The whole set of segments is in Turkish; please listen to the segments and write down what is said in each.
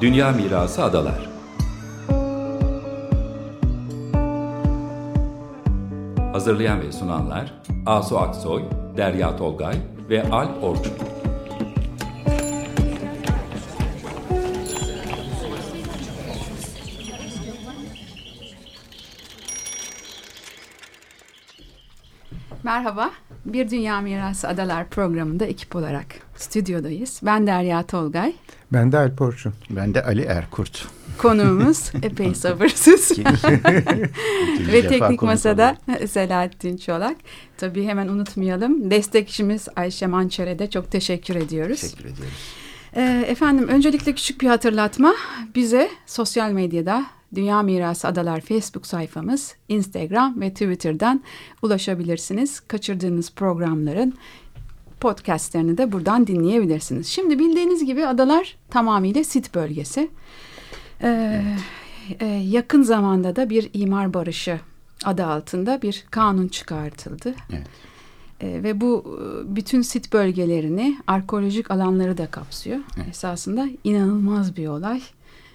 Dünya Mirası Adalar Hazırlayan ve sunanlar Asu Aksoy, Derya Tolgay ve Al Orçun. Merhaba, Bir Dünya Mirası Adalar programında ekip olarak stüdyodayız. Ben Derya Tolgay. Ben de Alp Orçun. Ben de Ali Erkurt. Konuğumuz epey sabırsız. Ve teknik masada Selahattin Çolak. Tabii hemen unutmayalım. Destekçimiz Ayşe Mançer'e de çok teşekkür ediyoruz. Teşekkür ediyoruz. Ee, efendim öncelikle küçük bir hatırlatma. Bize sosyal medyada Dünya Mirası Adalar Facebook sayfamız, Instagram ve Twitter'dan ulaşabilirsiniz. Kaçırdığınız programların podcastlerini de buradan dinleyebilirsiniz. Şimdi bildiğiniz gibi adalar tamamıyla sit bölgesi. Ee, e, yakın zamanda da bir imar barışı adı altında bir kanun çıkartıldı. Evet. E, ve bu e, bütün sit bölgelerini, arkeolojik alanları da kapsıyor. Evet. Esasında inanılmaz bir olay.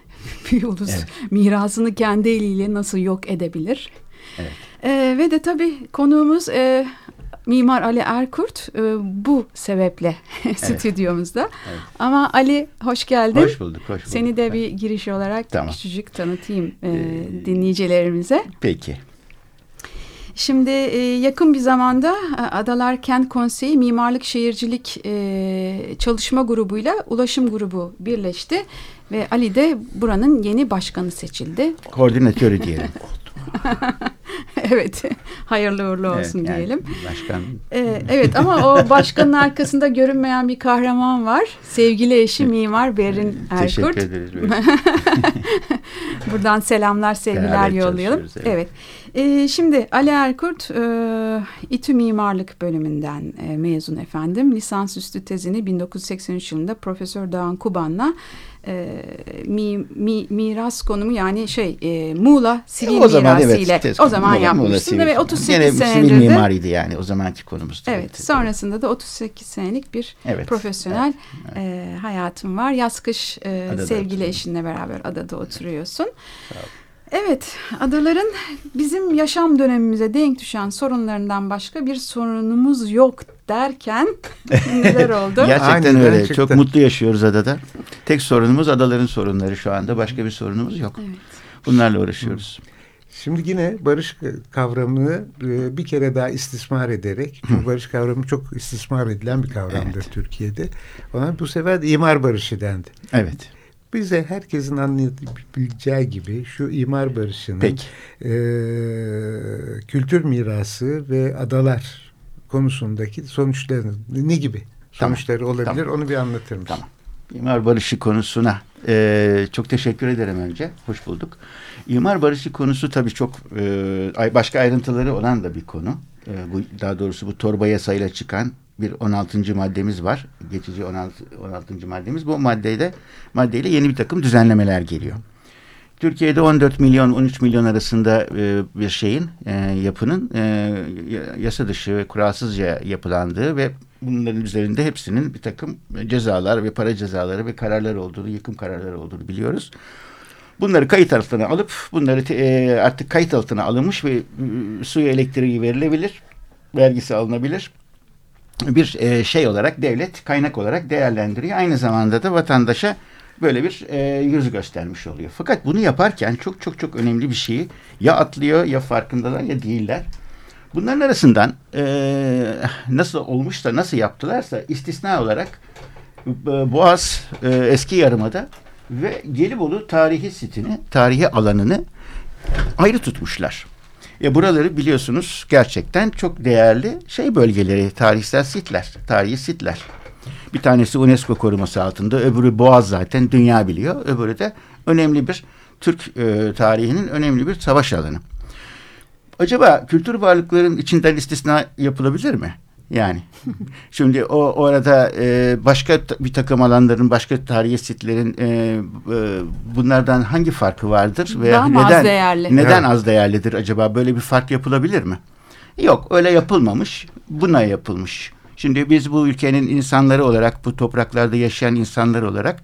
bir ulus Evet. mirasını kendi eliyle nasıl yok edebilir? Evet. E, ve de tabii konuğumuz e, Mimar Ali Erkurt e, bu sebeple stüdyomuzda. Evet. Ama Ali hoş geldin. Hoş bulduk, hoş bulduk. Seni de bir giriş olarak Tamam. küçücük tanıtayım e, Ee, dinleyicilerimize. Peki. Şimdi e, yakın bir zamanda e, Adalar Kent Konseyi Mimarlık Şehircilik e, Çalışma Grubu'yla Ulaşım Grubu birleşti ve Ali de buranın yeni başkanı seçildi. Koordinatörü diyelim. evet, hayırlı uğurlu olsun Evet, yani diyelim. Başkan. E, evet ama o başkanın arkasında görünmeyen bir kahraman var. Sevgili eşi Mimar Berin Teşekkür Erkurt. ederiz. böyle. Buradan selamlar, sevgiler Beraber yollayalım. çalışıyoruz, Evet. Ee, şimdi Ali Erkurt e, İTÜ Mimarlık bölümünden e, mezun efendim. Lisansüstü tezini 1983 yılında Profesör Dağan Kuban'la e, mi, mi- miras konumu yani şey e, Muğla sivil o zaman mirası evet. ile tez- o zaman Muğla- sivil- ve 38 Gene sivil senedir de mimariydi yani o zamanki konumuz. Evet, sonrasında da 38 senelik bir Evet. profesyonel e, hayatın var. Yaz kış e, Adada sevgili oturuyorum. eşinle beraber adada oturuyorsun. Evet, adaların bizim yaşam dönemimize denk düşen sorunlarından başka bir sorunumuz yok derken neler oldu? Gerçekten Aynen, öyle. gerçekten. Çok mutlu yaşıyoruz adada. Tek sorunumuz adaların sorunları şu anda. Başka bir sorunumuz yok. Evet. Bunlarla uğraşıyoruz. Şimdi yine barış kavramını e, bir kere daha istismar ederek, çünkü barış kavramı çok istismar edilen bir kavramdır Evet. Türkiye'de. Ona bu sefer de imar barışı dendi. Evet. Bize herkesin anlayabileceği gibi şu imar barışının Peki. e, kültür mirası ve adalar konusundaki sonuçları ne gibi Tamam, sonuçları olabilir tamam. onu bir anlatır mısın? Tamam. İmar barışı konusuna e, çok teşekkür ederim önce. Hoş bulduk. İmar barışı konusu tabii çok e, başka ayrıntıları olan da bir konu. E, bu daha doğrusu bu torba yasayla çıkan bir 16. maddemiz var. Geçici 16 16. maddemiz. Bu maddeyle maddeyle yeni bir takım düzenlemeler geliyor. Türkiye'de 14 milyon 13 milyon arasında e, bir şeyin e, yapının e, ya- yasa dışı ve kuralsızca yapılandığı ve bunların üzerinde hepsinin bir takım cezalar ve para cezaları ve kararlar olduğunu, yıkım kararları olduğunu biliyoruz. Bunları kayıt altına alıp bunları e, artık kayıt altına alınmış ve e, suyu elektriği verilebilir, vergisi alınabilir. Bir e, şey olarak devlet kaynak olarak değerlendiriyor. Aynı zamanda da vatandaşa böyle bir e, yüz göstermiş oluyor. Fakat bunu yaparken çok çok çok önemli bir şeyi ya atlıyor ya farkındalar ya değiller. Bunların arasından e, nasıl olmuşsa nasıl yaptılarsa istisna olarak e, Boğaz e, eski yarımada ve Gelibolu tarihi sitini, tarihi alanını ayrı tutmuşlar. E buraları biliyorsunuz gerçekten çok değerli şey bölgeleri, tarihsel sitler, tarihi sitler. Bir tanesi UNESCO koruması altında, öbürü Boğaz zaten dünya biliyor. Öbürü de önemli bir Türk e, tarihinin önemli bir savaş alanı. Acaba kültür varlıkların içinden istisna yapılabilir mi? Yani şimdi o orada e, başka bir takım alanların, başka tarihi sitlerin e, e, bunlardan hangi farkı vardır veya Daha mı az neden değerli? neden Evet. az değerlidir acaba? Böyle bir fark yapılabilir mi? Yok, öyle yapılmamış. Buna yapılmış. Şimdi biz bu ülkenin insanları olarak, bu topraklarda yaşayan insanlar olarak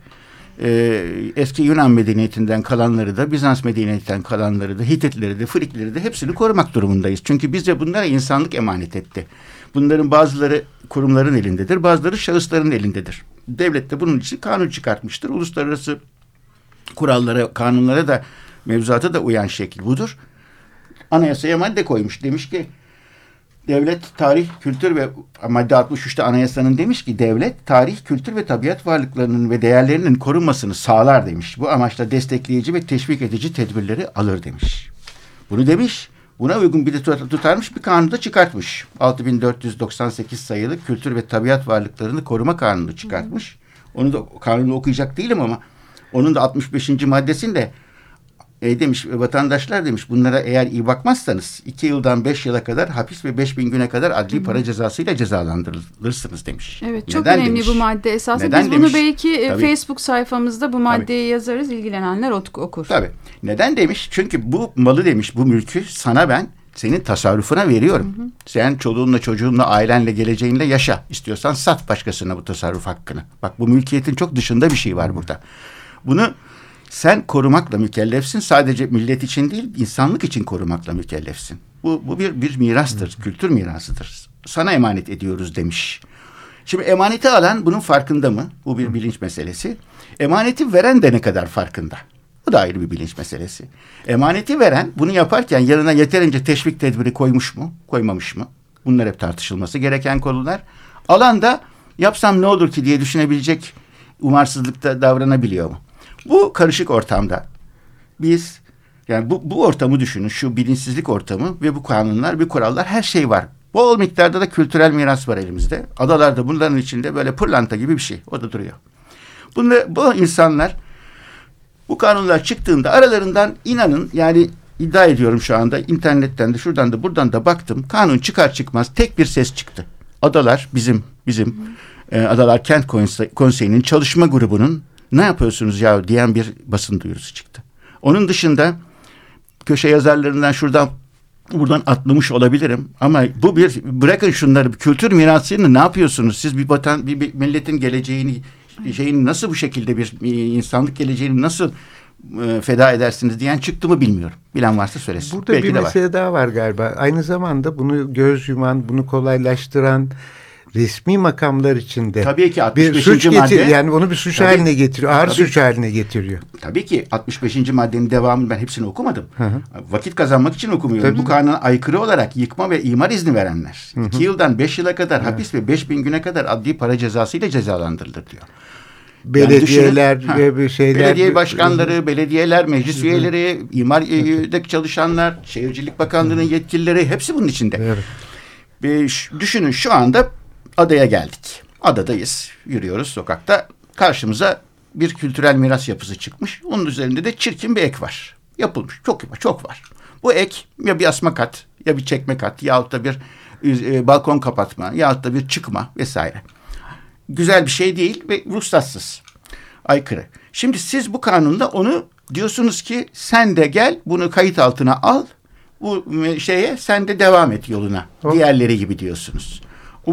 e, eski Yunan medeniyetinden kalanları da Bizans medeniyetinden kalanları da Hititleri de Frikleri de hepsini korumak durumundayız. Çünkü bize bunlara insanlık emanet etti. Bunların bazıları kurumların elindedir, bazıları şahısların elindedir. Devlet de bunun için kanun çıkartmıştır. Uluslararası kurallara, kanunlara da mevzuata da uyan şekil budur. Anayasaya madde koymuş. Demiş ki devlet, tarih, kültür ve madde 63'te anayasanın demiş ki devlet, tarih, kültür ve tabiat varlıklarının ve değerlerinin korunmasını sağlar demiş. Bu amaçla destekleyici ve teşvik edici tedbirleri alır demiş. Bunu demiş. Buna uygun bir de tutarmış bir kanunu da çıkartmış. 6498 sayılı kültür ve tabiat varlıklarını koruma kanunu çıkartmış. Onu da kanunu okuyacak değilim ama onun da 65. maddesinde e, demiş vatandaşlar demiş bunlara eğer iyi bakmazsanız iki yıldan beş yıla kadar hapis ve beş bin güne kadar adli para cezasıyla cezalandırılırsınız demiş. Evet çok Neden önemli demiş? bu madde esasında. Neden Biz demiş? bunu belki e, Tabii. Facebook sayfamızda bu maddeyi Tabii. yazarız ilgilenenler okur. Tabii. Neden demiş? Çünkü bu malı demiş bu mülkü sana ben senin tasarrufuna veriyorum. Hı hı. Sen çoluğunla çocuğunla ailenle geleceğinle yaşa. İstiyorsan sat başkasına bu tasarruf hakkını. Bak bu mülkiyetin çok dışında bir şey var burada. Bunu sen korumakla mükellefsin. Sadece millet için değil, insanlık için korumakla mükellefsin. Bu, bu bir, bir mirastır, kültür mirasıdır. Sana emanet ediyoruz demiş. Şimdi emaneti alan bunun farkında mı? Bu bir bilinç meselesi. Emaneti veren de ne kadar farkında? Bu da ayrı bir bilinç meselesi. Emaneti veren bunu yaparken yanına yeterince teşvik tedbiri koymuş mu, koymamış mı? Bunlar hep tartışılması gereken konular. Alan da yapsam ne olur ki diye düşünebilecek umarsızlıkta davranabiliyor mu? Bu karışık ortamda biz yani bu, bu ortamı düşünün şu bilinçsizlik ortamı ve bu kanunlar, bir kurallar her şey var. Bol miktarda da kültürel miras var elimizde. Adalarda bunların içinde böyle pırlanta gibi bir şey. O da duruyor. Bunlar, bu insanlar bu kanunlar çıktığında aralarından inanın yani iddia ediyorum şu anda internetten de şuradan da buradan da baktım. Kanun çıkar çıkmaz tek bir ses çıktı. Adalar bizim bizim e, Adalar Kent Konseyi'nin çalışma grubunun ne yapıyorsunuz ya diyen bir basın duyurusu çıktı. Onun dışında köşe yazarlarından şuradan buradan atlamış olabilirim ama bu bir bırakın şunları kültür mirasını ne yapıyorsunuz siz bir vatan bir, bir milletin geleceğini şeyin nasıl bu şekilde bir insanlık geleceğini nasıl e, feda edersiniz diyen çıktı mı bilmiyorum. Bilen varsa söylesin. Burada Belki bir mesele var. daha var galiba. Aynı zamanda bunu göz yuman, bunu kolaylaştıran resmi makamlar içinde tabii ki 65. bir suç madde, getir yani onu bir suç tabii, haline getiriyor. Ağır tabii, suç haline getiriyor. Tabii ki 65. maddenin devamını ben hepsini okumadım. Hı hı. Vakit kazanmak için okumuyorum. Tabii. Bu kanuna aykırı olarak yıkma ve imar izni verenler hı hı. 2 yıldan 5 yıla kadar evet. hapis ve 5 bin güne kadar adli para cezası ile cezalandırılır diyor. Belediyeler yani düşünün, şeyler belediye başkanları, belediyeler, meclis üyeleri, imardaki çalışanlar, Şehircilik Bakanlığı'nın yetkilileri hepsi bunun içinde. Evet. Düşünün şu anda adaya geldik. Adadayız. Yürüyoruz sokakta. Karşımıza bir kültürel miras yapısı çıkmış. Onun üzerinde de çirkin bir ek var. Yapılmış. Çok çok var. Bu ek ya bir asma kat ya bir çekme kat yahut da bir e, balkon kapatma yahut da bir çıkma vesaire. Güzel bir şey değil ve ruhsatsız. Aykırı. Şimdi siz bu kanunda onu diyorsunuz ki sen de gel bunu kayıt altına al bu şeye sen de devam et yoluna. Hop. Diğerleri gibi diyorsunuz.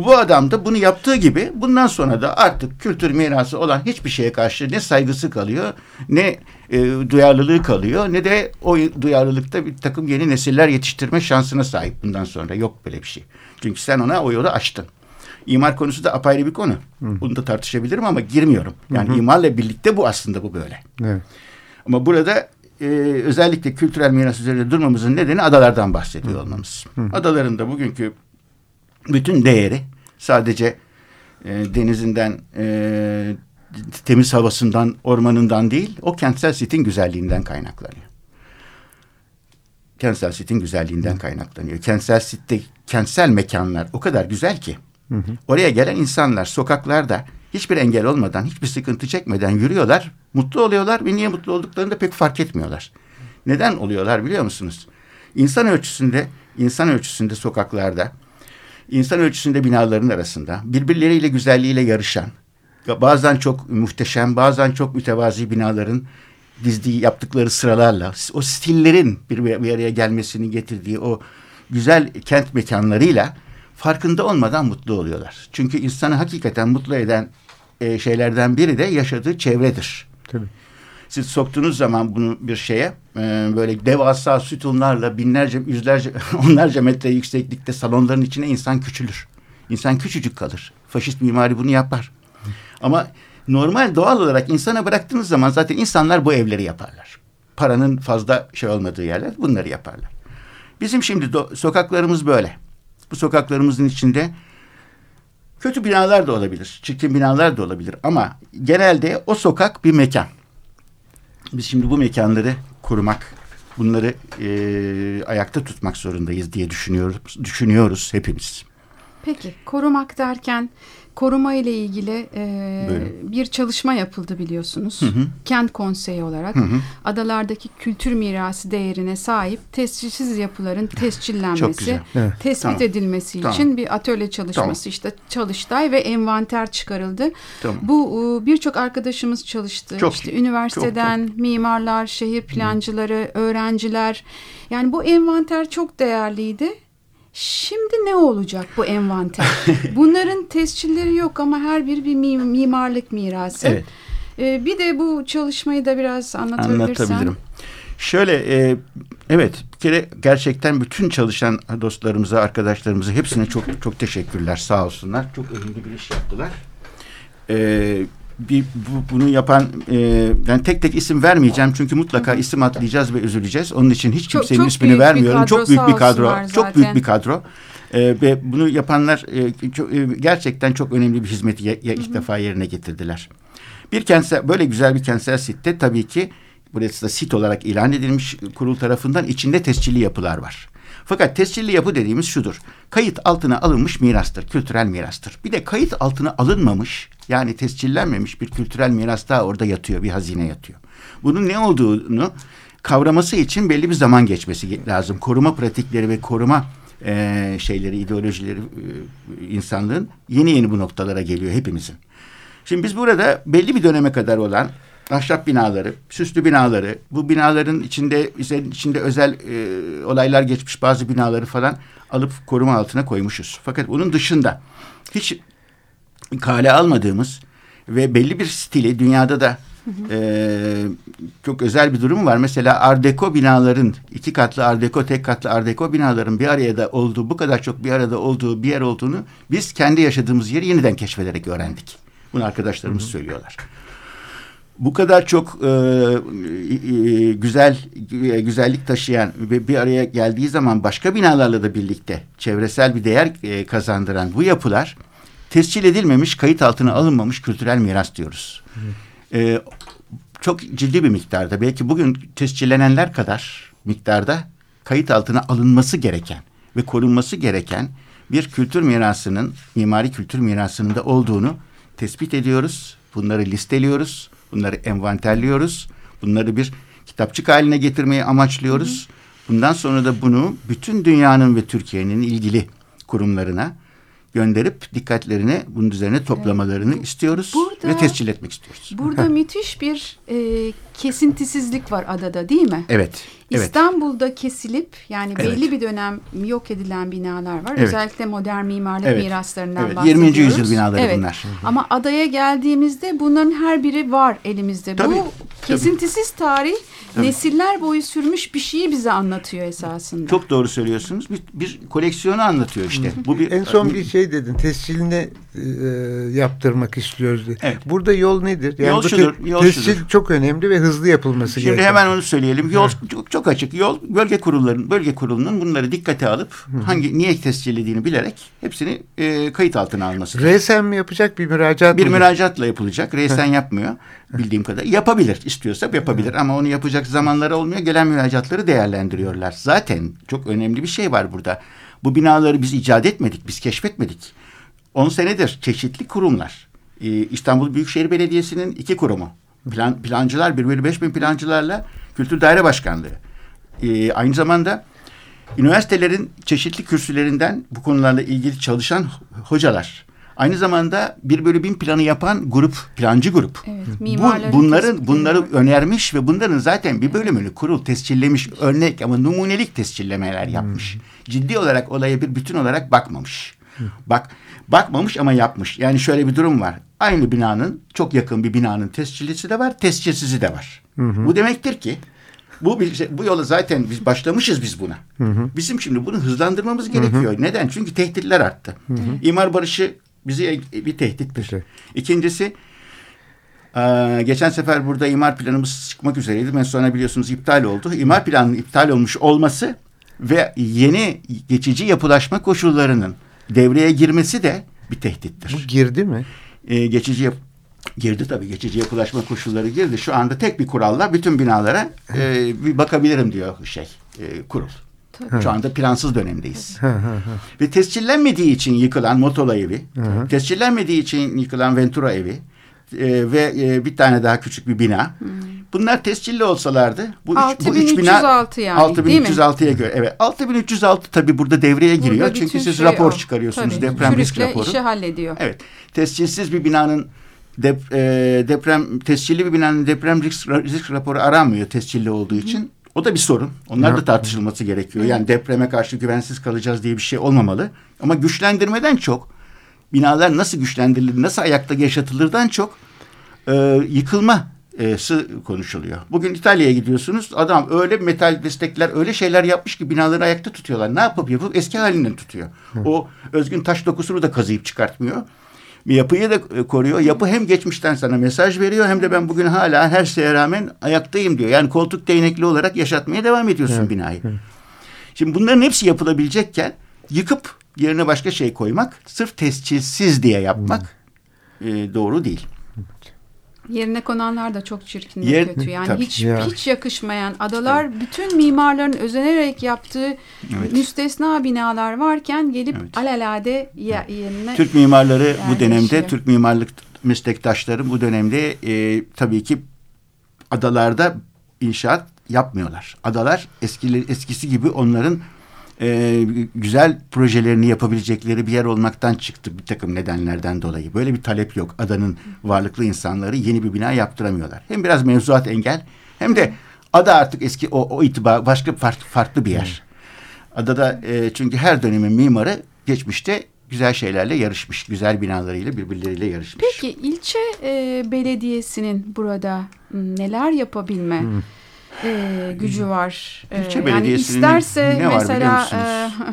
Bu adam da bunu yaptığı gibi bundan sonra da artık kültür mirası olan hiçbir şeye karşı ne saygısı kalıyor ne e, duyarlılığı kalıyor ne de o duyarlılıkta bir takım yeni nesiller yetiştirme şansına sahip bundan sonra yok böyle bir şey. Çünkü sen ona o yolu açtın. İmar konusu da apayrı bir konu. Hı. Bunu da tartışabilirim ama girmiyorum. Yani hı hı. imarla birlikte bu aslında bu böyle. Evet. Ama burada e, özellikle kültürel miras üzerinde durmamızın nedeni adalardan bahsediyor olmamız. Hı. Adaların da bugünkü bütün değeri sadece e, denizinden e, temiz havasından, ormanından değil, o kentsel sitin güzelliğinden kaynaklanıyor. Kentsel sitin güzelliğinden kaynaklanıyor. Kentsel sitte kentsel mekanlar o kadar güzel ki hı hı. oraya gelen insanlar sokaklarda hiçbir engel olmadan, hiçbir sıkıntı çekmeden yürüyorlar, mutlu oluyorlar ve niye mutlu olduklarını da pek fark etmiyorlar. Neden oluyorlar biliyor musunuz? İnsan ölçüsünde, insan ölçüsünde sokaklarda insan ölçüsünde binaların arasında birbirleriyle güzelliğiyle yarışan, bazen çok muhteşem, bazen çok mütevazi binaların dizdiği yaptıkları sıralarla o stillerin bir, bir araya gelmesini getirdiği o güzel kent mekanlarıyla farkında olmadan mutlu oluyorlar. Çünkü insanı hakikaten mutlu eden e, şeylerden biri de yaşadığı çevredir. Tabii. Siz soktuğunuz zaman bunu bir şeye e, böyle devasa sütunlarla binlerce, yüzlerce, onlarca metre yükseklikte salonların içine insan küçülür. İnsan küçücük kalır. Faşist mimari bunu yapar. Ama normal doğal olarak insana bıraktığınız zaman zaten insanlar bu evleri yaparlar. Paranın fazla şey olmadığı yerler bunları yaparlar. Bizim şimdi sokaklarımız böyle. Bu sokaklarımızın içinde kötü binalar da olabilir, çirkin binalar da olabilir ama genelde o sokak bir mekan. Biz şimdi bu mekanları korumak, bunları e, ayakta tutmak zorundayız diye düşünüyoruz, düşünüyoruz hepimiz. Peki korumak derken koruma ile ilgili e, bir çalışma yapıldı biliyorsunuz. Hı hı. Kent konseyi olarak hı hı. adalardaki kültür mirası değerine sahip tescilsiz yapıların tescillenmesi, evet. tespit tamam. edilmesi tamam. için bir atölye çalışması tamam. işte çalıştay ve envanter çıkarıldı. Tamam. Bu birçok arkadaşımız çalıştı. Çok işte üniversiteden çok, çok. mimarlar, şehir plancıları, hı. öğrenciler. Yani bu envanter çok değerliydi Şimdi ne olacak bu envanter? Bunların tescilleri yok ama her biri bir mimarlık mirası. Evet. Ee, bir de bu çalışmayı da biraz anlatabilirsen. Anlatabilirim. Şöyle e, evet bir kere gerçekten bütün çalışan dostlarımıza, arkadaşlarımıza hepsine çok çok teşekkürler sağ olsunlar. Çok önemli bir iş yaptılar. Ee, bir bu, bunu yapan e, ben tek tek isim vermeyeceğim çünkü mutlaka isim atlayacağız ve üzüleceğiz. Onun için hiç kimsenin çok, çok ismini vermiyorum. Çok büyük bir kadro. Çok büyük bir kadro. E, ve bunu yapanlar e, çok, e, gerçekten çok önemli bir hizmeti ya, ya ilk Hı -hı. defa yerine getirdiler. Bir kentsel böyle güzel bir kentsel sitte tabii ki burası da sit olarak ilan edilmiş kurul tarafından içinde tescilli yapılar var. Fakat tescilli yapı dediğimiz şudur. Kayıt altına alınmış mirastır, kültürel mirastır. Bir de kayıt altına alınmamış yani tescillenmemiş bir kültürel miras daha orada yatıyor, bir hazine yatıyor. Bunun ne olduğunu kavraması için belli bir zaman geçmesi lazım. Koruma pratikleri ve koruma e, şeyleri, ideolojileri e, insanlığın yeni yeni bu noktalara geliyor hepimizin. Şimdi biz burada belli bir döneme kadar olan ahşap binaları, süslü binaları, bu binaların içinde içinde özel e, olaylar geçmiş bazı binaları falan alıp koruma altına koymuşuz. Fakat bunun dışında hiç kale almadığımız ve belli bir stili dünyada da E, çok özel bir durum var. Mesela Art Deco binaların iki katlı Art Deco, tek katlı Art Deco binaların bir araya da olduğu, bu kadar çok bir arada olduğu bir yer olduğunu biz kendi yaşadığımız yeri yeniden keşfederek öğrendik. Bunu arkadaşlarımız hı hı. söylüyorlar bu kadar çok e, e, güzel e, güzellik taşıyan ve bir araya geldiği zaman başka binalarla da birlikte çevresel bir değer e, kazandıran bu yapılar tescil edilmemiş, kayıt altına alınmamış kültürel miras diyoruz. E, çok ciddi bir miktarda belki bugün tescillenenler kadar miktarda kayıt altına alınması gereken ve korunması gereken bir kültür mirasının, mimari kültür mirasının da olduğunu tespit ediyoruz. Bunları listeliyoruz Bunları envanterliyoruz. Bunları bir kitapçık haline getirmeyi amaçlıyoruz. Bundan sonra da bunu bütün dünyanın ve Türkiye'nin ilgili kurumlarına gönderip dikkatlerini bunun üzerine toplamalarını evet. istiyoruz burada, ve tescil etmek istiyoruz. Burada müthiş bir e, kesintisizlik var adada değil mi? Evet. İstanbul'da evet. kesilip yani evet. belli bir dönem yok edilen binalar var. Evet. Özellikle modern mimarlık evet. miraslarından evet. bahsediyoruz. 20. yüzyıl binaları evet. bunlar. Ama adaya geldiğimizde bunların her biri var elimizde. Tabii. Bu kesintisiz tarih Tabii. nesiller boyu sürmüş bir şeyi bize anlatıyor esasında. Çok doğru söylüyorsunuz. Bir, bir koleksiyonu anlatıyor işte. Bu bir en son bir şey dedin. Tescilini e, yaptırmak istiyoruz diye. Evet. Burada yol nedir? Yani yol şudur, yol tescil şudur. çok önemli ve hızlı yapılması Şimdi gerekiyor. hemen onu söyleyelim. Yol çok, çok açık. Yol bölge kurulların bölge kurulunun bunları dikkate alıp Hı. hangi niye tescillediğini bilerek hepsini e, kayıt altına alması. Resen mi yapacak bir müracaat Bir mı? müracaatla yapılacak. Resen yapmıyor bildiğim kadar. Yapabilir istiyorsa yapabilir ama onu yapacak zamanları olmuyor. Gelen müracaatları değerlendiriyorlar. Zaten çok önemli bir şey var burada. Bu binaları biz icat etmedik, biz keşfetmedik. 10 senedir çeşitli kurumlar. Ee, İstanbul Büyükşehir Belediyesi'nin iki kurumu. Plan, plancılar, bir bölü beş bin plancılarla Kültür Daire Başkanlığı. Ee, aynı zamanda üniversitelerin çeşitli kürsülerinden bu konularla ilgili çalışan hocalar. Aynı zamanda bir bölü bin planı yapan grup, plancı grup. Evet, Bu, bunların bunları var. önermiş ve bunların zaten bir bölümünü kurul tescillemiş örnek ama numunelik tescillemeler yapmış. Hmm. Ciddi olarak olaya bir bütün olarak bakmamış. Hmm. Bak bakmamış ama yapmış. Yani şöyle bir durum var. aynı binanın çok yakın bir binanın tescillisi de var, tescilsizi de var. Bu demektir ki bu şey- bu yola zaten biz başlamışız biz buna. Bizim şimdi bunu hızlandırmamız gerekiyor. Neden? Çünkü tehditler arttı. İmar barışı bize bir tehdittir. Evet. İkincisi ee, geçen sefer burada imar planımız çıkmak üzereydi. Ben sonra biliyorsunuz iptal oldu. İmar planının iptal olmuş olması ve yeni geçici yapılaşma koşullarının devreye girmesi de bir tehdittir. Bu girdi mi? Ee, geçici yap girdi tabii geçici yapılaşma koşulları girdi. Şu anda tek bir kuralla bütün binalara e, bir bakabilirim diyor şey e, kurul. Şu anda plansız dönemdeyiz. Ve tescillenmediği için yıkılan Motola evi, hı. tescillenmediği için yıkılan Ventura evi e, ve e, bir tane daha küçük bir bina. Bunlar tescilli olsalardı bu üç, bu üç bina 6306 yani, değil mi? 6306'ya göre evet 6306 tabii burada devreye giriyor. Burada Çünkü siz şey rapor o. çıkarıyorsunuz Tabii, deprem risk raporu. işi hallediyor. Evet. Tescilsiz bir binanın dep, e, deprem tescilli bir binanın deprem risk, risk raporu aranmıyor tescilli olduğu için. O da bir sorun. Onlar da tartışılması gerekiyor. Yani depreme karşı güvensiz kalacağız diye bir şey olmamalı. Ama güçlendirmeden çok binalar nasıl güçlendirilir, nasıl ayakta yaşatılırdan çok e, yıkılması konuşuluyor. Bugün İtalya'ya gidiyorsunuz. Adam öyle metal destekler, öyle şeyler yapmış ki binaları ayakta tutuyorlar. Ne yapıp yapıp eski halinden tutuyor. O özgün taş dokusunu da kazıyıp çıkartmıyor. Bir yapıyı da e, koruyor. Yapı hem geçmişten sana mesaj veriyor hem de ben bugün hala her şeye rağmen ayaktayım diyor. Yani koltuk değnekli olarak yaşatmaya devam ediyorsun binayı. Şimdi bunların hepsi yapılabilecekken yıkıp yerine başka şey koymak sırf tescilsiz diye yapmak e, doğru değil. Yerine konanlar da çok çirkin ve Yer- kötü. Yani Tabii. hiç Ya. hiç yakışmayan adalar bütün mimarların özenerek yaptığı Evet. müstesna binalar varken gelip Evet. alelade ya, yerine Türk mimarları Yani bu dönemde, yaşıyor. Türk mimarlık meslektaşları bu dönemde e, tabii ki adalarda inşaat yapmıyorlar. Adalar eskileri, eskisi gibi onların e, güzel projelerini yapabilecekleri bir yer olmaktan çıktı bir takım nedenlerden dolayı. Böyle bir talep yok. Adanın varlıklı insanları yeni bir bina yaptıramıyorlar. Hem biraz mevzuat engel hem de ada artık eski o, o itibar başka farklı, farklı bir yer. Adada e, çünkü her dönemin mimarı geçmişte güzel şeylerle yarışmış. Güzel binalarıyla birbirleriyle yarışmış. Peki ilçe e, belediyesinin burada neler yapabilme e, gücü var? E, İlçe yani belediyesinin isterse ne var mesela e,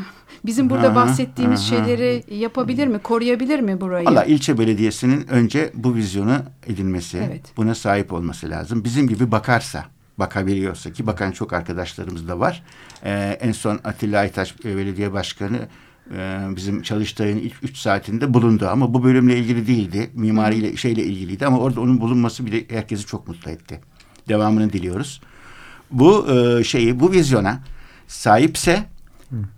bizim burada Aha, bahsettiğimiz aha. şeyleri yapabilir mi, koruyabilir mi burayı? Valla ilçe belediyesinin önce bu vizyonu edinmesi, Evet. buna sahip olması lazım. Bizim gibi bakarsa, bakabiliyorsa ki bakan çok arkadaşlarımız da var. Ee, en son Atilla Aytaç e, belediye başkanı e, bizim çalıştayın ilk üç saatinde bulundu ama bu bölümle ilgili değildi. Mimariyle şeyle ilgiliydi ama orada onun bulunması bile herkesi çok mutlu etti. Devamını diliyoruz. Bu e, şeyi, bu vizyona sahipse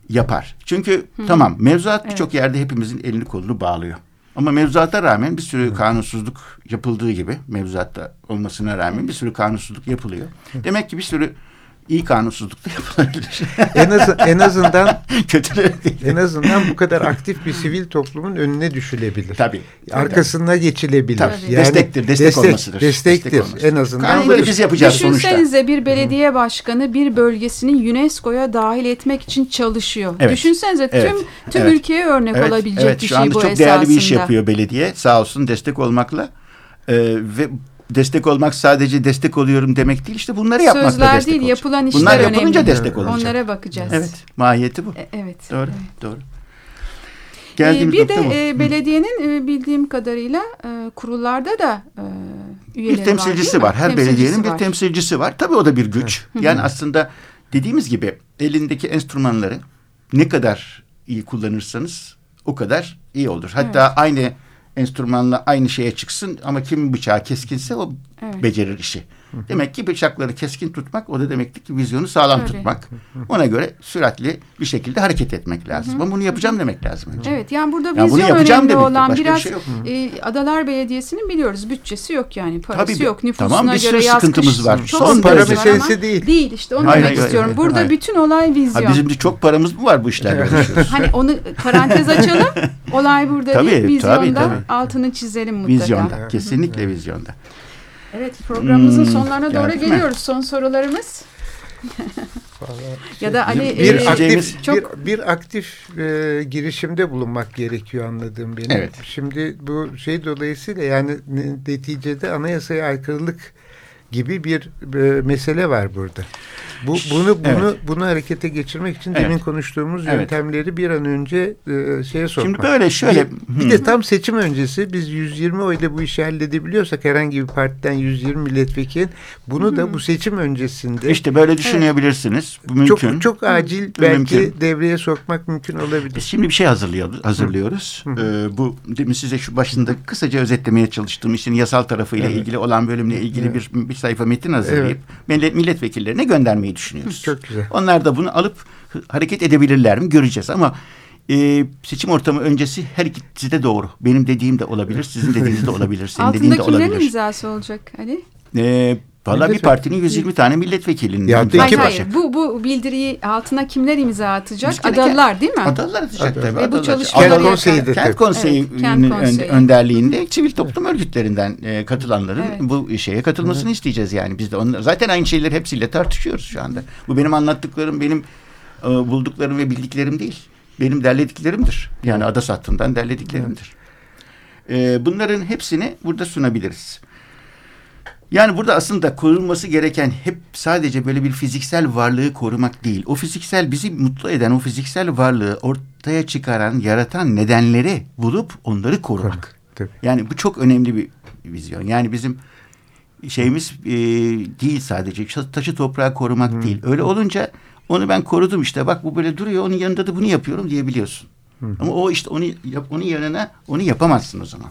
yapar. Çünkü tamam mevzuat birçok yerde hepimizin elini kolunu bağlıyor. Ama mevzuata rağmen bir sürü kanunsuzluk yapıldığı gibi mevzuatta olmasına rağmen bir sürü kanunsuzluk yapılıyor. Demek ki bir sürü iyi kanunsuzluk da yapılabilir. En, az, en azından en azından bu kadar aktif bir sivil toplumun önüne düşülebilir. Tabii. Arkasına geçilebilir. Tabii. Destektir, destek olmasıdır. Destektir. Destek olmasıdır. en azından. Kanunları biz yapacağız sonuçta. Düşünsenize bir belediye başkanı bir bölgesini UNESCO'ya dahil etmek için çalışıyor. Evet. Düşünsenize Evet. tüm tüm Evet. ülkeye örnek Evet, olabilecek evet, bir şu şey anda bu çok esasında. değerli bir iş yapıyor belediye sağ olsun destek olmakla Ee, ve destek olmak sadece destek oluyorum demek değil işte bunları yapmakla Sözler destek değil olacak. yapılan işler Bunlar önemli. yapılınca destek olacak. Onlara bakacağız. Evet mahiyeti bu. E, evet. Doğru evet. doğru. Ee, Geldiğimiz bir nokta bu. de e, belediyenin e, bildiğim kadarıyla e, kurullarda da e, üyeleri bir temsilcisi mi? var. Her Temsilcisi belediyenin bir var. temsilcisi var. Tabii o da bir güç. Yani aslında dediğimiz gibi elindeki enstrümanları ne kadar iyi kullanırsanız o kadar iyi olur. Hatta aynı enstrümanla aynı şeye çıksın. Ama kimin bıçağı keskinse o Evet. becerir işi. Demek ki bıçakları keskin tutmak o da demektir ki vizyonu sağlam Tabii. tutmak. Ona göre süratli bir şekilde hareket etmek lazım. Ama bunu yapacağım demek lazım önce. Evet yani burada Yani vizyon önemli demektir, olan başka bir biraz şey yok. e, Adalar Belediyesi'nin biliyoruz bütçesi yok yani parası Tabii, yok nüfusuna tamam, bir göre yaz sıkıntımız kış var. çok Son para meselesi değil. Değil işte onu Hayır, demek hayır, istiyorum. hayır, Burada hayır. bütün olay vizyon. Ha, bizim de çok paramız mı var bu işlerle uğraşıyoruz? Hani onu parantez açalım. Olay burada Tabii, değil. Vizyonda tabii, tabii. altını çizelim mutlaka. Vizyonda. Kesinlikle vizyonda. Evet programımızın Hmm, sonlarına doğru geldik mi? geliyoruz. Son sorularımız. ya da Ali bir e, aktif çok bir, bir aktif e, girişimde bulunmak gerekiyor anladığım benim. Evet. Şimdi bu şey dolayısıyla yani neticede anayasaya aykırılık gibi bir e, mesele var burada. Bu bunu bunu Evet. bunu harekete geçirmek için Evet. demin konuştuğumuz Evet. yöntemleri bir an önce e, şeye sokmak. Şimdi böyle şöyle bir, bir de tam seçim öncesi biz 120 oyla bu işi halledebiliyorsak herhangi bir partiden 120 milletvekili bunu da bu seçim öncesinde işte böyle düşünebilirsiniz. Bu mümkün. çok çok acil Bu belki mümkün. devreye sokmak mümkün Biz olabilir. şimdi bir şey hazırlıyoruz. hazırlıyoruz. Ee, bu demin size şu başında kısaca özetlemeye çalıştığım işin yasal tarafıyla Evet. ilgili olan bölümle ilgili bir bir sayfa metin hazırlayıp millet, milletvekillerine göndermeyi düşünüyoruz. Çok güzel. Onlar da bunu alıp hareket edebilirler mi göreceğiz ama e, seçim ortamı öncesi her ikisi de doğru. Benim dediğim de olabilir, sizin dediğiniz de olabilir, senin dediğin altında de kimlerin olabilir. imzası olacak Ali? E, Valla bir partinin 120 tane milletvekilinin Ya Hayır hayır bu, bu bildiriyi altına kimler imza atacak? Biz Adalılar değil mi? Adalılar atacak Adalı. tabii. Ve bu çalışmaları konseyi de Kent. Konseyi'nin Evet, ön- Konseyi. önderliğinde sivil toplum örgütlerinden e, katılanların Evet. bu şeye katılmasını isteyeceğiz yani. Biz de onlar, zaten aynı şeyleri hepsiyle tartışıyoruz şu anda. Bu benim anlattıklarım, benim e, bulduklarım ve bildiklerim değil. Benim derlediklerimdir. Yani ada sattığımdan derlediklerimdir. E, bunların hepsini burada sunabiliriz. Yani burada aslında korunması gereken hep sadece böyle bir fiziksel varlığı korumak değil. O fiziksel bizi mutlu eden o fiziksel varlığı ortaya çıkaran, yaratan nedenleri bulup onları korumak. Tabii. Yani bu çok önemli bir vizyon. Yani bizim şeyimiz e, değil sadece taşı toprağı korumak değil. Öyle olunca onu ben korudum işte bak bu böyle duruyor onun yanında da bunu yapıyorum diyebiliyorsun. Ama o işte onu yap, onun yanına onu yapamazsın o zaman.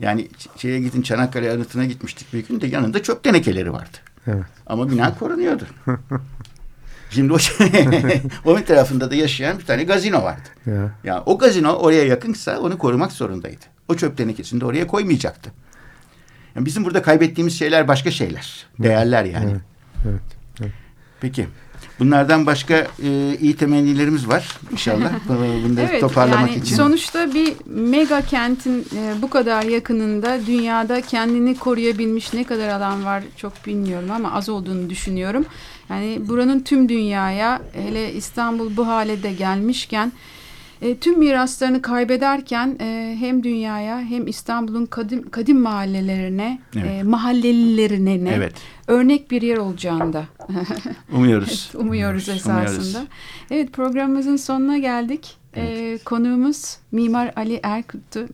Yani ç- şeye gidin Çanakkale anıtına gitmiştik bir gün de yanında çöp tenekeleri vardı. Evet. Ama bina korunuyordu. Şimdi o şey, onun tarafında da yaşayan bir tane gazino vardı. Ya. Ya o gazino oraya yakınsa onu korumak zorundaydı. O çöp tenekesini de oraya koymayacaktı. Yani bizim burada kaybettiğimiz şeyler başka şeyler. Değerler yani. Evet. Evet. evet. Peki. Bunlardan başka e, iyi temennilerimiz var inşallah. Bunları Evet toparlamak yani için. sonuçta bir mega kentin e, bu kadar yakınında dünyada kendini koruyabilmiş ne kadar alan var çok bilmiyorum ama az olduğunu düşünüyorum. Yani buranın tüm dünyaya hele İstanbul bu hale de gelmişken e, tüm miraslarını kaybederken e, hem dünyaya hem İstanbul'un kadim kadim mahallelerine, Evet. e, mahallelilerine ne Evet. örnek bir yer olacağını da Umuyoruz. umuyoruz Umuyoruz. esasında. Evet programımızın sonuna geldik. Ee, konuğumuz Mimar Ali Erkut'tu.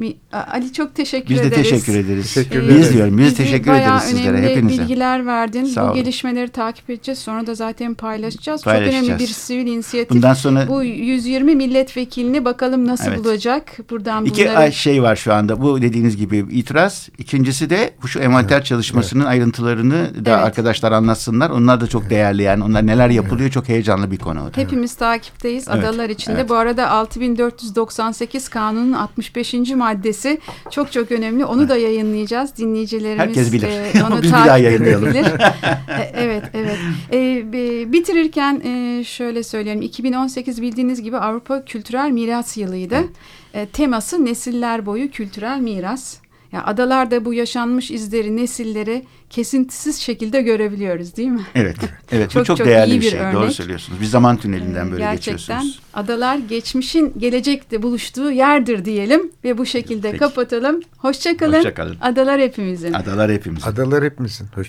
Ali çok teşekkür Biz de ederiz. teşekkür ederiz. Teşekkür Biz ederiz. diyorum. Biz Bizi teşekkür ederiz sizlere önemli hepinize. bilgiler verdin. Sağ Bu olun. gelişmeleri takip edeceğiz. Sonra da zaten paylaşacağız. Çok Paylaşacağız. önemli bir sivil inisiyatif. Bundan sonra Bu 120 milletvekilini bakalım nasıl Evet. bulacak. Buradan İki bunları... ay şey var şu anda. Bu dediğiniz gibi itiraz. İkincisi de bu şu envanter çalışmasının ayrıntılarını da Evet. arkadaşlar anlatsınlar. Onlar da çok değerli yani. Onlar neler yapılıyor çok heyecanlı bir konu. Hepimiz takipteyiz Evet, adalar içinde. evet. Bu arada 6498 kanunun 65. maddesi çok çok önemli. Onu da yayınlayacağız. Dinleyicilerimiz Herkes bilir. e, onu Biz bir daha yayınlayalım. E, evet, evet. E, bi- bitirirken e, şöyle söyleyelim. 2018 bildiğiniz gibi Avrupa Kültürel Miras Yılı'ydı. E, teması nesiller boyu kültürel miras. Ya adalarda bu yaşanmış izleri, nesilleri kesintisiz şekilde görebiliyoruz değil mi? Evet. Evet. bu Çok çok çok değerli iyi bir bir şey. Doğru örnek. söylüyorsunuz. Bir zaman tünelinden Ee, böyle Gerçekten geçiyorsunuz. adalar geçmişin gelecekte buluştuğu yerdir diyelim ve bu şekilde Peki. kapatalım. Hoşçakalın. Hoşça kalın. Adalar hepimizin. Adalar hepimiz. Adalar hepimizin. Hoş